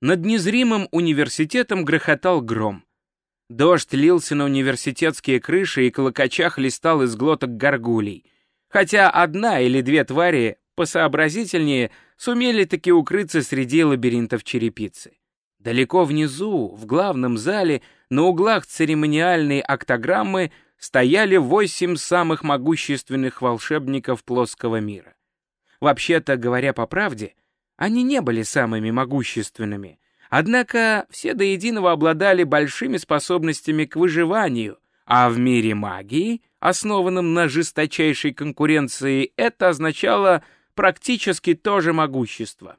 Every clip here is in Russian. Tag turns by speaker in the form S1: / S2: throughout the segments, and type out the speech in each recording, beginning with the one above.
S1: Над незримым университетом грохотал гром. Дождь лился на университетские крыши и клокоча хлестал из глоток горгулей. Хотя одна или две твари, посообразительнее, сумели таки укрыться среди лабиринтов черепицы. Далеко внизу, в главном зале, на углах церемониальной октограммы стояли восемь самых могущественных волшебников плоского мира. Вообще-то, говоря по правде, они не были самыми могущественными, Однако все до единого обладали большими способностями к выживанию, а в мире магии, основанном на жесточайшей конкуренции, это означало практически то же могущество.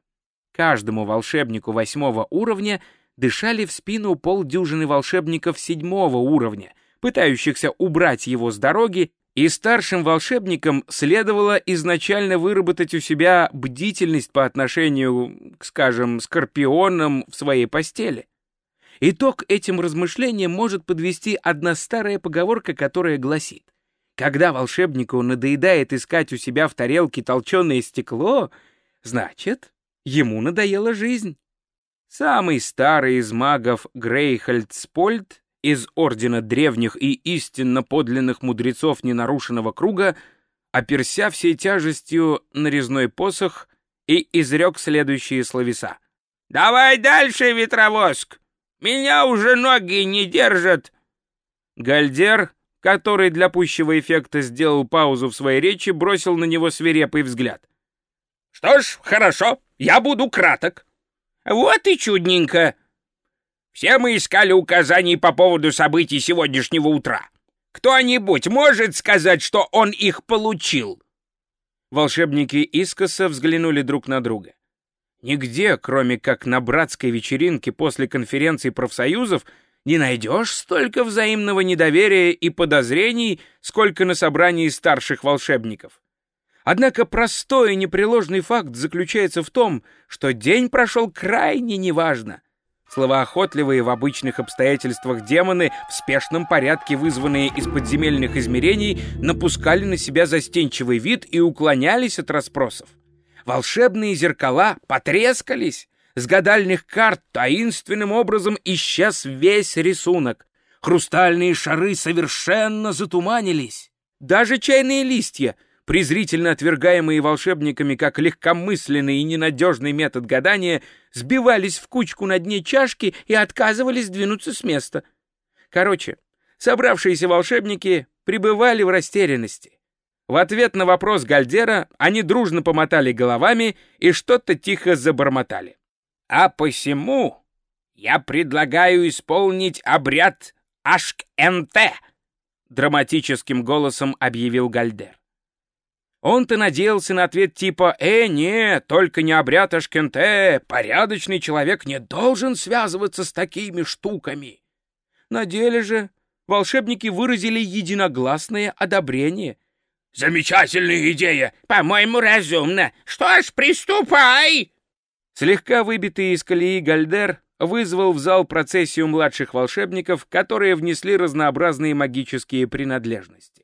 S1: Каждому волшебнику восьмого уровня дышали в спину полдюжины волшебников седьмого уровня, пытающихся убрать его с дороги и старшим волшебникам следовало изначально выработать у себя бдительность по отношению, к, скажем, скорпионам в своей постели. Итог этим размышлениям может подвести одна старая поговорка, которая гласит, когда волшебнику надоедает искать у себя в тарелке толченое стекло, значит, ему надоела жизнь. Самый старый из магов Грейхальд Спольд из ордена древних и истинно подлинных мудрецов ненарушенного круга, оперся всей тяжестью на резной посох и изрек следующие словеса. «Давай дальше, ветровоск! Меня уже ноги не держат!» Гальдер, который для пущего эффекта сделал паузу в своей речи, бросил на него свирепый взгляд. «Что ж, хорошо, я буду краток». «Вот и чудненько!» Все мы искали указаний по поводу событий сегодняшнего утра. Кто-нибудь может сказать, что он их получил?» Волшебники искоса взглянули друг на друга. Нигде, кроме как на братской вечеринке после конференции профсоюзов, не найдешь столько взаимного недоверия и подозрений, сколько на собрании старших волшебников. Однако простой и непреложный факт заключается в том, что день прошел крайне неважно — Словоохотливые в обычных обстоятельствах демоны, в спешном порядке вызванные из подземельных измерений, напускали на себя застенчивый вид и уклонялись от расспросов. Волшебные зеркала потрескались, с гадальных карт таинственным образом исчез весь рисунок. Хрустальные шары совершенно затуманились. Даже чайные листья — презрительно отвергаемые волшебниками как легкомысленный и ненадежный метод гадания, сбивались в кучку на дне чашки и отказывались двинуться с места. Короче, собравшиеся волшебники пребывали в растерянности. В ответ на вопрос Гальдера они дружно помотали головами и что-то тихо забормотали. «А посему я предлагаю исполнить обряд Ашк-НТ», драматическим голосом объявил Гальдер. Он-то надеялся на ответ типа «Э, нет, только не обряд Ашкенте, порядочный человек не должен связываться с такими штуками». На деле же волшебники выразили единогласное одобрение. «Замечательная идея! По-моему, разумно! Что ж, приступай!» Слегка выбитый из колеи Гальдер вызвал в зал процессию младших волшебников, которые внесли разнообразные магические принадлежности.